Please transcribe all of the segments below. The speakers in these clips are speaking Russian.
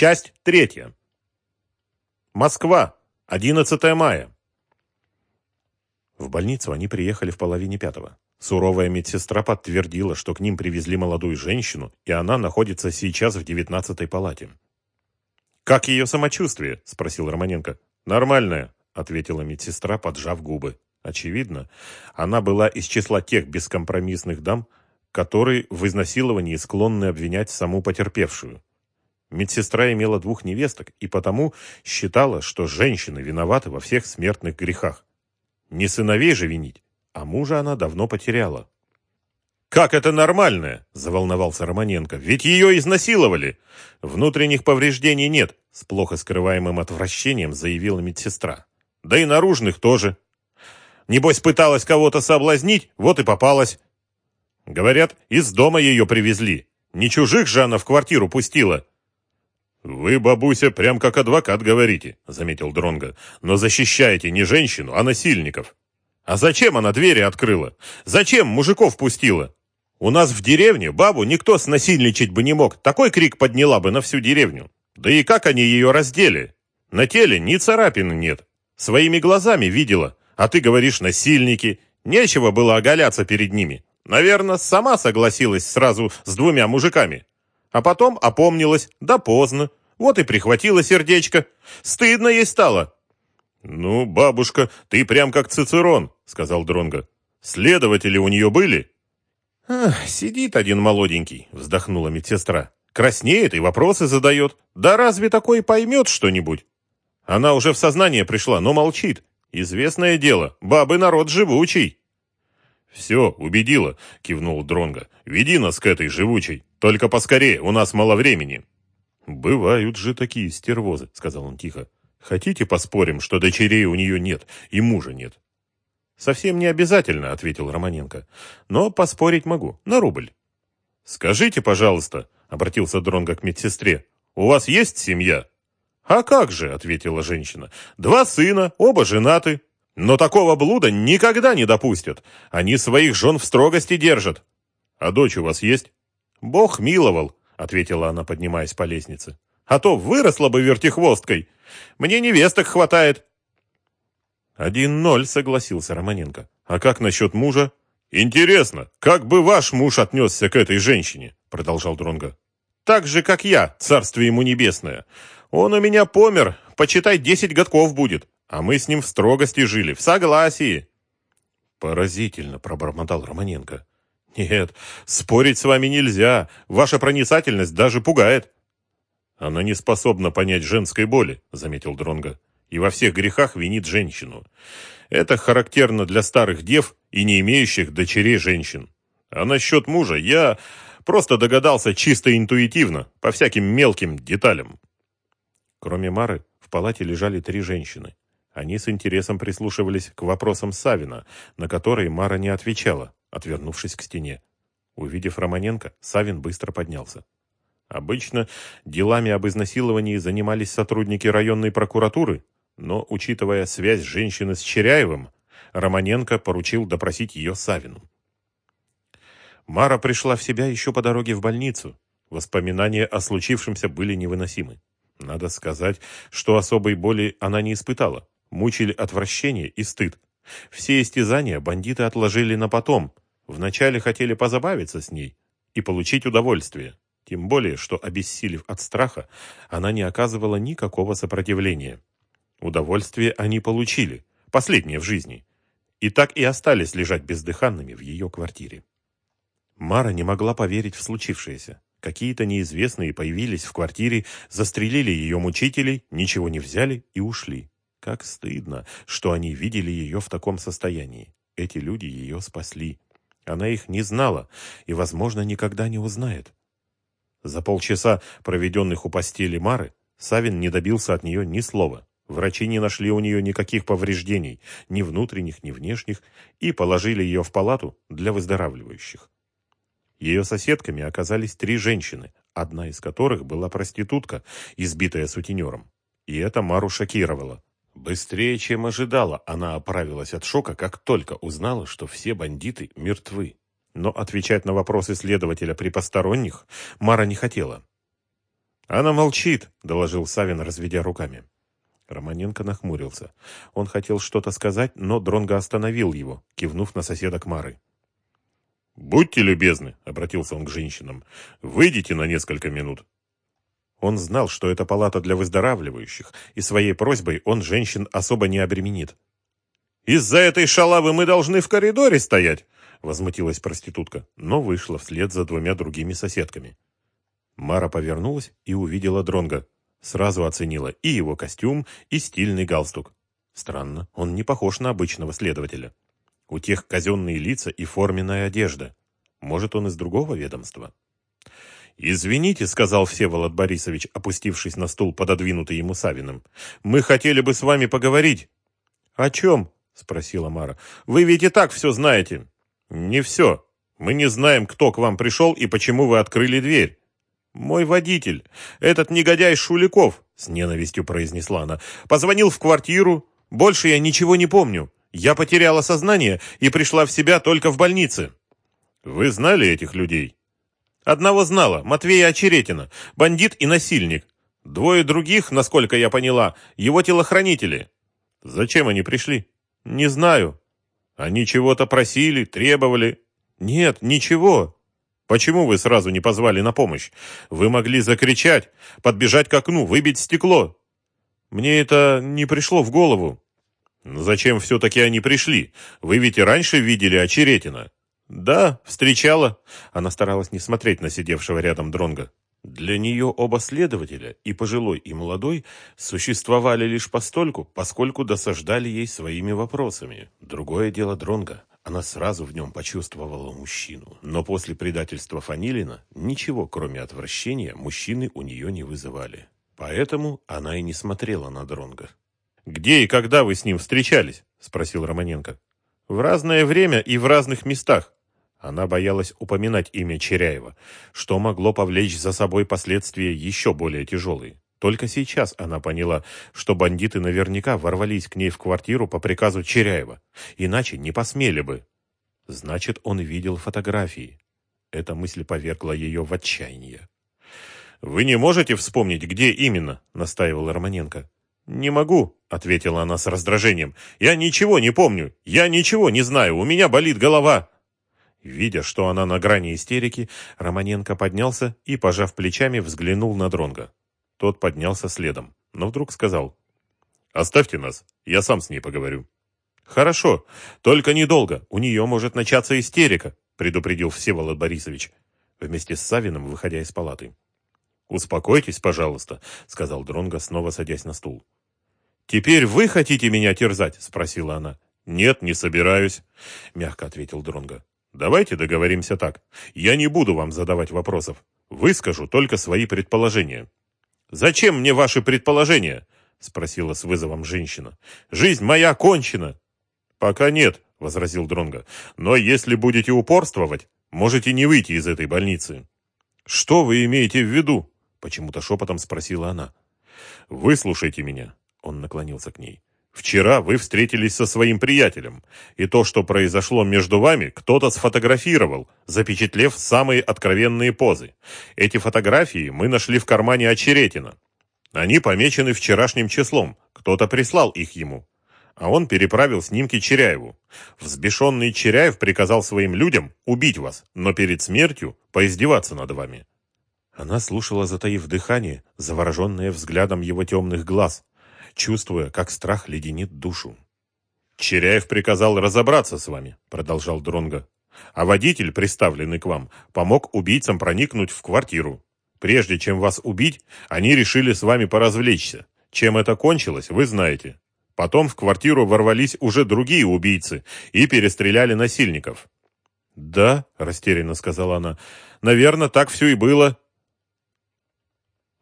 Часть третья. Москва. 11 мая. В больницу они приехали в половине пятого. Суровая медсестра подтвердила, что к ним привезли молодую женщину, и она находится сейчас в девятнадцатой палате. «Как ее самочувствие?» – спросил Романенко. «Нормальное», – ответила медсестра, поджав губы. Очевидно, она была из числа тех бескомпромиссных дам, которые в изнасиловании склонны обвинять саму потерпевшую. Медсестра имела двух невесток и потому считала, что женщины виноваты во всех смертных грехах. Не сыновей же винить а мужа она давно потеряла. «Как это нормальное?» – заволновался Романенко. «Ведь ее изнасиловали!» «Внутренних повреждений нет», – с плохо скрываемым отвращением заявила медсестра. «Да и наружных тоже. Небось, пыталась кого-то соблазнить, вот и попалась. Говорят, из дома ее привезли. Не чужих же она в квартиру пустила». «Вы, бабуся, прям как адвокат говорите», — заметил Дронга. «Но защищаете не женщину, а насильников». А зачем она двери открыла? Зачем мужиков пустила? У нас в деревне бабу никто снасильничать бы не мог. Такой крик подняла бы на всю деревню. Да и как они ее раздели? На теле ни царапины нет. Своими глазами видела. А ты говоришь насильники. Нечего было оголяться перед ними. Наверное, сама согласилась сразу с двумя мужиками. А потом опомнилась. Да поздно. Вот и прихватила сердечко. Стыдно ей стало. «Ну, бабушка, ты прям как Цицерон», — сказал Дронго. «Следователи у нее были?» Ах, «Сидит один молоденький», — вздохнула медсестра. «Краснеет и вопросы задает. Да разве такой поймет что-нибудь?» Она уже в сознание пришла, но молчит. Известное дело, бабы народ живучий. «Все, убедила», — кивнул Дронго. «Веди нас к этой живучей. Только поскорее, у нас мало времени». «Бывают же такие стервозы», — сказал он тихо. Хотите поспорим, что дочерей у нее нет и мужа нет? Совсем не обязательно, ответил Романенко. Но поспорить могу, на рубль. Скажите, пожалуйста, обратился Дронго к медсестре, у вас есть семья? А как же, ответила женщина. Два сына, оба женаты. Но такого блуда никогда не допустят. Они своих жен в строгости держат. А дочь у вас есть? Бог миловал, ответила она, поднимаясь по лестнице. А то выросла бы вертихвосткой. Мне невесток хватает. Один ноль, согласился Романенко. А как насчет мужа? Интересно, как бы ваш муж отнесся к этой женщине? Продолжал Дронга. Так же, как я, царствие ему небесное. Он у меня помер, почитай, десять годков будет. А мы с ним в строгости жили, в согласии. Поразительно, пробормотал Романенко. Нет, спорить с вами нельзя. Ваша проницательность даже пугает. Она не способна понять женской боли, заметил Дронга, и во всех грехах винит женщину. Это характерно для старых дев и не имеющих дочерей женщин. А насчет мужа я просто догадался чисто интуитивно, по всяким мелким деталям. Кроме Мары, в палате лежали три женщины. Они с интересом прислушивались к вопросам Савина, на которые Мара не отвечала, отвернувшись к стене. Увидев Романенко, Савин быстро поднялся. Обычно делами об изнасиловании занимались сотрудники районной прокуратуры, но, учитывая связь женщины с Черяевым, Романенко поручил допросить ее Савину. Мара пришла в себя еще по дороге в больницу. Воспоминания о случившемся были невыносимы. Надо сказать, что особой боли она не испытала. Мучили отвращение и стыд. Все истязания бандиты отложили на потом. Вначале хотели позабавиться с ней и получить удовольствие. Тем более, что, обессилев от страха, она не оказывала никакого сопротивления. Удовольствие они получили, последнее в жизни, и так и остались лежать бездыханными в ее квартире. Мара не могла поверить в случившееся. Какие-то неизвестные появились в квартире, застрелили ее мучителей, ничего не взяли и ушли. Как стыдно, что они видели ее в таком состоянии. Эти люди ее спасли. Она их не знала и, возможно, никогда не узнает. За полчаса, проведенных у постели Мары, Савин не добился от нее ни слова. Врачи не нашли у нее никаких повреждений, ни внутренних, ни внешних, и положили ее в палату для выздоравливающих. Ее соседками оказались три женщины, одна из которых была проститутка, избитая сутенером. И это Мару шокировало. Быстрее, чем ожидала, она оправилась от шока, как только узнала, что все бандиты мертвы. Но отвечать на вопросы следователя при посторонних Мара не хотела. Она молчит, доложил Савин, разведя руками. Романенко нахмурился. Он хотел что-то сказать, но Дронго остановил его, кивнув на соседа Кмары. «Будьте любезны», — обратился он к женщинам, — «выйдите на несколько минут». Он знал, что это палата для выздоравливающих, и своей просьбой он женщин особо не обременит. «Из-за этой шалавы мы должны в коридоре стоять!» — возмутилась проститутка, но вышла вслед за двумя другими соседками. Мара повернулась и увидела Дронга. Сразу оценила и его костюм, и стильный галстук. Странно, он не похож на обычного следователя. У тех казенные лица и форменная одежда. Может, он из другого ведомства? «Извините», — сказал Всеволод Борисович, опустившись на стул, пододвинутый ему Савиным. «Мы хотели бы с вами поговорить». «О чем?» — спросила Мара. «Вы ведь и так все знаете». «Не все. Мы не знаем, кто к вам пришел и почему вы открыли дверь». «Мой водитель, этот негодяй Шуликов», — с ненавистью произнесла она, — «позвонил в квартиру. Больше я ничего не помню. Я потеряла сознание и пришла в себя только в больнице». «Вы знали этих людей?» Одного знала, Матвея Очеретина, бандит и насильник. Двое других, насколько я поняла, его телохранители. Зачем они пришли? Не знаю. Они чего-то просили, требовали. Нет, ничего. Почему вы сразу не позвали на помощь? Вы могли закричать, подбежать к окну, выбить стекло. Мне это не пришло в голову. Зачем все-таки они пришли? Вы ведь и раньше видели Очеретина. «Да, встречала». Она старалась не смотреть на сидевшего рядом Дронга. Для нее оба следователя, и пожилой, и молодой, существовали лишь постольку, поскольку досаждали ей своими вопросами. Другое дело Дронга. Она сразу в нем почувствовала мужчину. Но после предательства Фанилина ничего, кроме отвращения, мужчины у нее не вызывали. Поэтому она и не смотрела на Дронга. «Где и когда вы с ним встречались?» – спросил Романенко. «В разное время и в разных местах. Она боялась упоминать имя Черяева, что могло повлечь за собой последствия еще более тяжелые. Только сейчас она поняла, что бандиты наверняка ворвались к ней в квартиру по приказу Черяева, иначе не посмели бы. Значит, он видел фотографии. Эта мысль повергла ее в отчаяние. «Вы не можете вспомнить, где именно?» – настаивал Романенко. «Не могу», – ответила она с раздражением. «Я ничего не помню. Я ничего не знаю. У меня болит голова». Видя, что она на грани истерики, Романенко поднялся и, пожав плечами, взглянул на Дронга. Тот поднялся следом, но вдруг сказал. «Оставьте нас, я сам с ней поговорю». «Хорошо, только недолго, у нее может начаться истерика», предупредил Всеволод Борисович, вместе с Савиным, выходя из палаты. «Успокойтесь, пожалуйста», — сказал Дронго, снова садясь на стул. «Теперь вы хотите меня терзать?» — спросила она. «Нет, не собираюсь», — мягко ответил Дронго. Давайте договоримся так. Я не буду вам задавать вопросов. Выскажу только свои предположения. Зачем мне ваши предположения? спросила с вызовом женщина. Жизнь моя кончена. Пока нет, возразил Дронга. Но если будете упорствовать, можете не выйти из этой больницы. Что вы имеете в виду? почему-то шепотом спросила она. Выслушайте меня. Он наклонился к ней. Вчера вы встретились со своим приятелем, и то, что произошло между вами, кто-то сфотографировал, запечатлев самые откровенные позы. Эти фотографии мы нашли в кармане Очеретина. Они помечены вчерашним числом, кто-то прислал их ему. А он переправил снимки Черяеву. Взбешенный Черяев приказал своим людям убить вас, но перед смертью поиздеваться над вами. Она слушала, затаив дыхание, завороженная взглядом его темных глаз, чувствуя, как страх леденит душу. «Черяев приказал разобраться с вами», — продолжал Дронго. «А водитель, приставленный к вам, помог убийцам проникнуть в квартиру. Прежде чем вас убить, они решили с вами поразвлечься. Чем это кончилось, вы знаете. Потом в квартиру ворвались уже другие убийцы и перестреляли насильников». «Да», — растерянно сказала она, — «наверное, так все и было».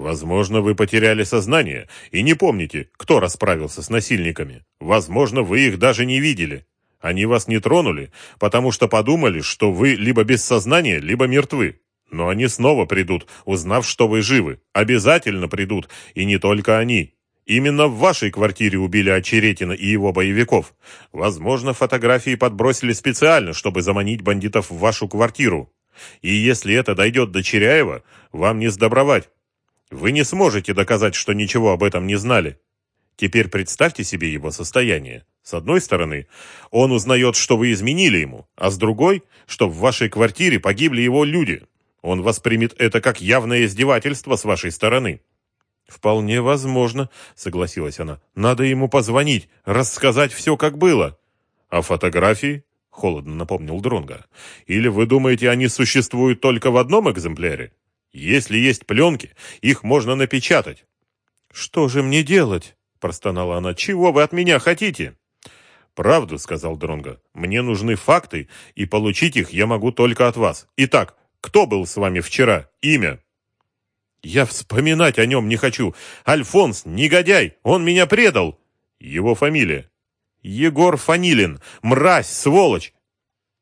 Возможно, вы потеряли сознание и не помните, кто расправился с насильниками. Возможно, вы их даже не видели. Они вас не тронули, потому что подумали, что вы либо без сознания, либо мертвы. Но они снова придут, узнав, что вы живы. Обязательно придут, и не только они. Именно в вашей квартире убили Очеретина и его боевиков. Возможно, фотографии подбросили специально, чтобы заманить бандитов в вашу квартиру. И если это дойдет до Черяева, вам не сдобровать. Вы не сможете доказать, что ничего об этом не знали. Теперь представьте себе его состояние. С одной стороны, он узнает, что вы изменили ему, а с другой, что в вашей квартире погибли его люди. Он воспримет это как явное издевательство с вашей стороны. «Вполне возможно», — согласилась она. «Надо ему позвонить, рассказать все, как было». «А фотографии?» — холодно напомнил Дронга. «Или вы думаете, они существуют только в одном экземпляре? Если есть пленки, их можно напечатать». «Что же мне делать?» — простонала она. «Чего вы от меня хотите?» «Правду», — сказал Дронга. «Мне нужны факты, и получить их я могу только от вас. Итак, кто был с вами вчера? Имя?» Я вспоминать о нем не хочу. Альфонс, негодяй, он меня предал. Его фамилия. Егор Фанилин. Мразь, сволочь.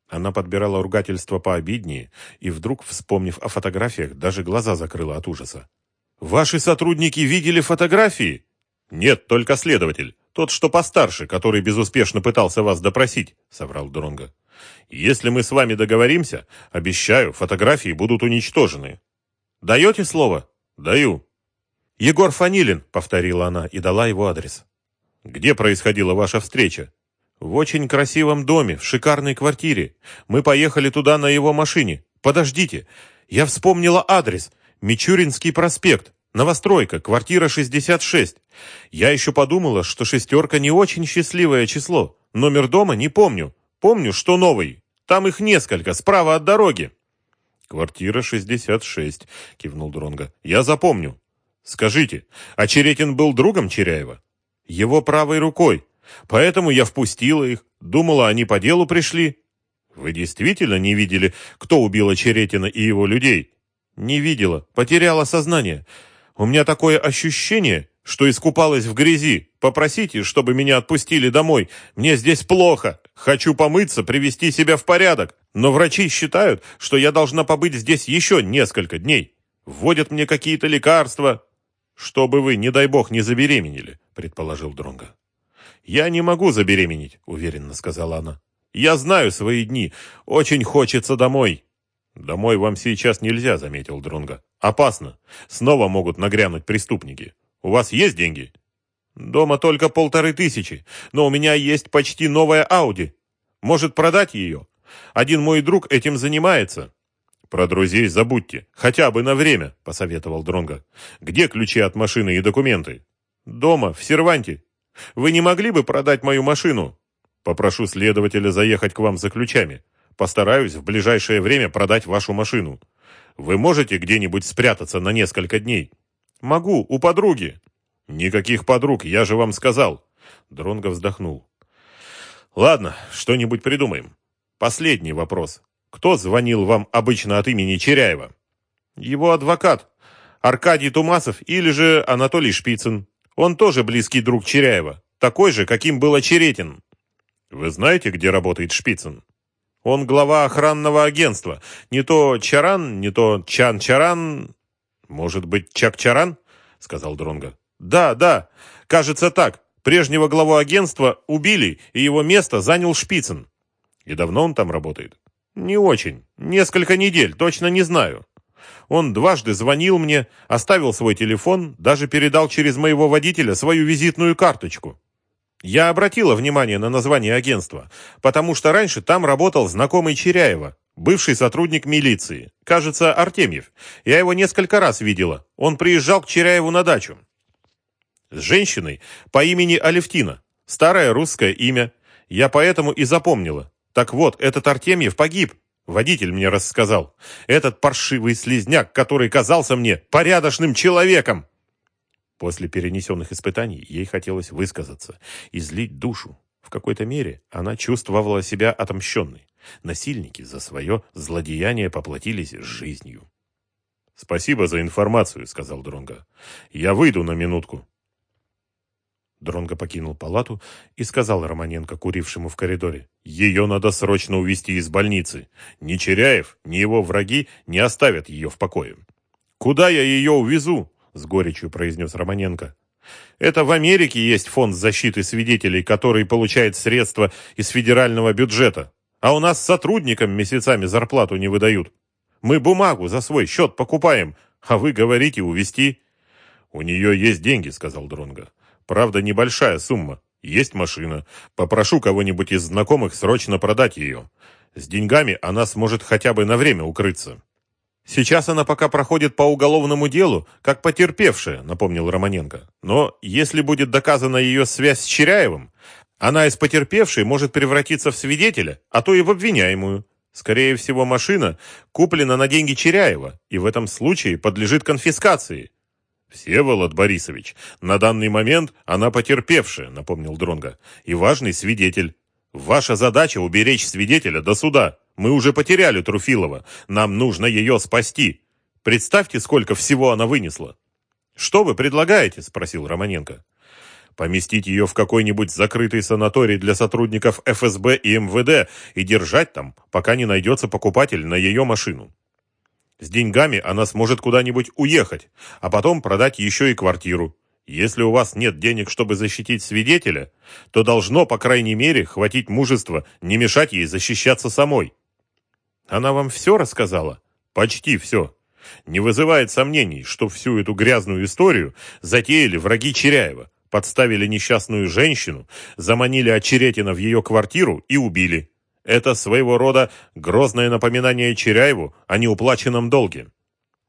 Она подбирала ругательство пообиднее и вдруг, вспомнив о фотографиях, даже глаза закрыла от ужаса. «Ваши сотрудники видели фотографии?» «Нет, только следователь. Тот, что постарше, который безуспешно пытался вас допросить», — соврал Дронго. «Если мы с вами договоримся, обещаю, фотографии будут уничтожены. Даете слово? Даю. Егор Фанилин, повторила она и дала его адрес. Где происходила ваша встреча? В очень красивом доме, в шикарной квартире. Мы поехали туда на его машине. Подождите, я вспомнила адрес. Мичуринский проспект. Новостройка, квартира 66. Я еще подумала, что шестерка не очень счастливое число. Номер дома не помню. Помню, что новый. Там их несколько, справа от дороги. «Квартира 66», — кивнул Дронга. «Я запомню. Скажите, а был другом Черяева?» «Его правой рукой. Поэтому я впустила их. Думала, они по делу пришли». «Вы действительно не видели, кто убил Черетина и его людей?» «Не видела. Потеряла сознание. У меня такое ощущение, что искупалась в грязи. Попросите, чтобы меня отпустили домой. Мне здесь плохо. Хочу помыться, привести себя в порядок. Но врачи считают, что я должна побыть здесь еще несколько дней. Вводят мне какие-то лекарства. Чтобы вы, не дай бог, не забеременели, предположил Дронга. Я не могу забеременеть, уверенно сказала она. Я знаю свои дни. Очень хочется домой. Домой вам сейчас нельзя, заметил Дронга. Опасно. Снова могут нагрянуть преступники. У вас есть деньги? Дома только полторы тысячи, но у меня есть почти новая Ауди. Может продать ее? Один мой друг этим занимается. Про друзей забудьте, хотя бы на время, посоветовал Дронга. Где ключи от машины и документы? Дома, в серванте. Вы не могли бы продать мою машину? Попрошу следователя заехать к вам за ключами. Постараюсь в ближайшее время продать вашу машину. Вы можете где-нибудь спрятаться на несколько дней? Могу, у подруги. Никаких подруг, я же вам сказал. Дронго вздохнул. Ладно, что-нибудь придумаем. Последний вопрос. Кто звонил вам обычно от имени Черяева? Его адвокат. Аркадий Тумасов или же Анатолий Шпицын. Он тоже близкий друг Черяева. Такой же, каким был Очеретин. Вы знаете, где работает Шпицын? Он глава охранного агентства. Не то Чаран, не то Чан-Чаран. «Может быть, Чак-Чаран?» — сказал Дронга. «Да, да, кажется так. Прежнего главу агентства убили, и его место занял Шпицын». «И давно он там работает?» «Не очень. Несколько недель, точно не знаю. Он дважды звонил мне, оставил свой телефон, даже передал через моего водителя свою визитную карточку. Я обратила внимание на название агентства, потому что раньше там работал знакомый Черяева, Бывший сотрудник милиции. Кажется, Артемьев. Я его несколько раз видела. Он приезжал к Черяеву на дачу. С женщиной по имени Алевтина. Старое русское имя. Я поэтому и запомнила. Так вот, этот Артемьев погиб. Водитель мне рассказал. Этот паршивый слизняк, который казался мне порядочным человеком. После перенесенных испытаний ей хотелось высказаться, излить душу. В какой-то мере она чувствовала себя отомщенной. Насильники за свое злодеяние поплатились жизнью. «Спасибо за информацию», — сказал Дронга. «Я выйду на минутку». Дронго покинул палату и сказал Романенко, курившему в коридоре, «Ее надо срочно увезти из больницы. Ни Черяев, ни его враги не оставят ее в покое». «Куда я ее увезу?» — с горечью произнес Романенко. «Это в Америке есть фонд защиты свидетелей, который получает средства из федерального бюджета. А у нас сотрудникам месяцами зарплату не выдают. Мы бумагу за свой счет покупаем, а вы говорите увезти. У нее есть деньги, сказал Дронга. Правда, небольшая сумма. Есть машина. Попрошу кого-нибудь из знакомых срочно продать ее. С деньгами она сможет хотя бы на время укрыться. Сейчас она пока проходит по уголовному делу, как потерпевшая, напомнил Романенко. Но если будет доказана ее связь с Черяевым, она из потерпевшей может превратиться в свидетеля, а то и в обвиняемую. Скорее всего, машина куплена на деньги Черяева и в этом случае подлежит конфискации. Всеволод Борисович, на данный момент она потерпевшая, напомнил Дронга, и важный свидетель. Ваша задача уберечь свидетеля до суда. Мы уже потеряли Труфилова. Нам нужно ее спасти. Представьте, сколько всего она вынесла. Что вы предлагаете? спросил Романенко. Поместить ее в какой-нибудь закрытый санаторий для сотрудников ФСБ и МВД и держать там, пока не найдется покупатель на ее машину. С деньгами она сможет куда-нибудь уехать, а потом продать еще и квартиру. Если у вас нет денег, чтобы защитить свидетеля, то должно, по крайней мере, хватить мужества не мешать ей защищаться самой. Она вам все рассказала? Почти все. Не вызывает сомнений, что всю эту грязную историю затеяли враги Черяева, подставили несчастную женщину, заманили Очеретина в ее квартиру и убили. Это своего рода грозное напоминание Черяеву о неуплаченном долге.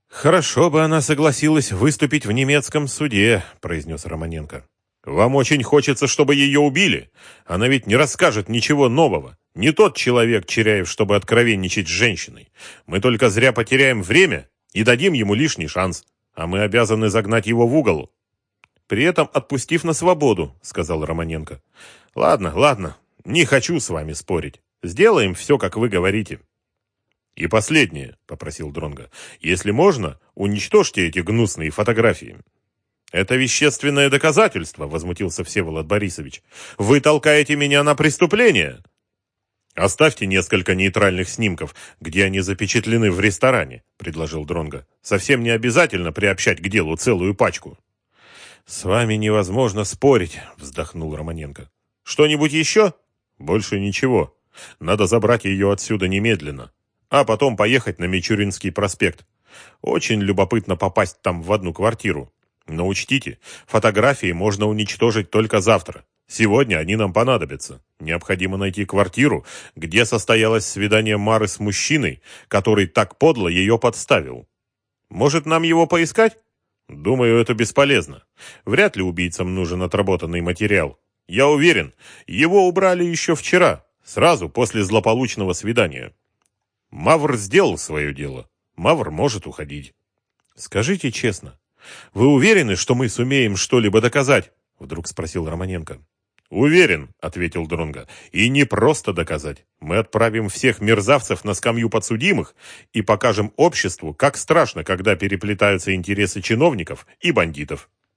«Хорошо бы она согласилась выступить в немецком суде», — произнес Романенко. «Вам очень хочется, чтобы ее убили. Она ведь не расскажет ничего нового. Не тот человек, Черяев, чтобы откровенничать с женщиной. Мы только зря потеряем время и дадим ему лишний шанс. А мы обязаны загнать его в угол». «При этом отпустив на свободу», — сказал Романенко. «Ладно, ладно, не хочу с вами спорить. Сделаем все, как вы говорите». «И последнее», — попросил Дронга. «Если можно, уничтожьте эти гнусные фотографии». «Это вещественное доказательство», — возмутился Всеволод Борисович. «Вы толкаете меня на преступление». «Оставьте несколько нейтральных снимков, где они запечатлены в ресторане», — предложил Дронга. «Совсем не обязательно приобщать к делу целую пачку». «С вами невозможно спорить», — вздохнул Романенко. «Что-нибудь еще?» «Больше ничего. Надо забрать ее отсюда немедленно а потом поехать на Мичуринский проспект. Очень любопытно попасть там в одну квартиру. Но учтите, фотографии можно уничтожить только завтра. Сегодня они нам понадобятся. Необходимо найти квартиру, где состоялось свидание Мары с мужчиной, который так подло ее подставил. Может, нам его поискать? Думаю, это бесполезно. Вряд ли убийцам нужен отработанный материал. Я уверен, его убрали еще вчера, сразу после злополучного свидания. Мавр сделал свое дело. Мавр может уходить. Скажите честно, вы уверены, что мы сумеем что-либо доказать? Вдруг спросил Романенко. Уверен, ответил Дронга. И не просто доказать. Мы отправим всех мерзавцев на скамью подсудимых и покажем обществу, как страшно, когда переплетаются интересы чиновников и бандитов.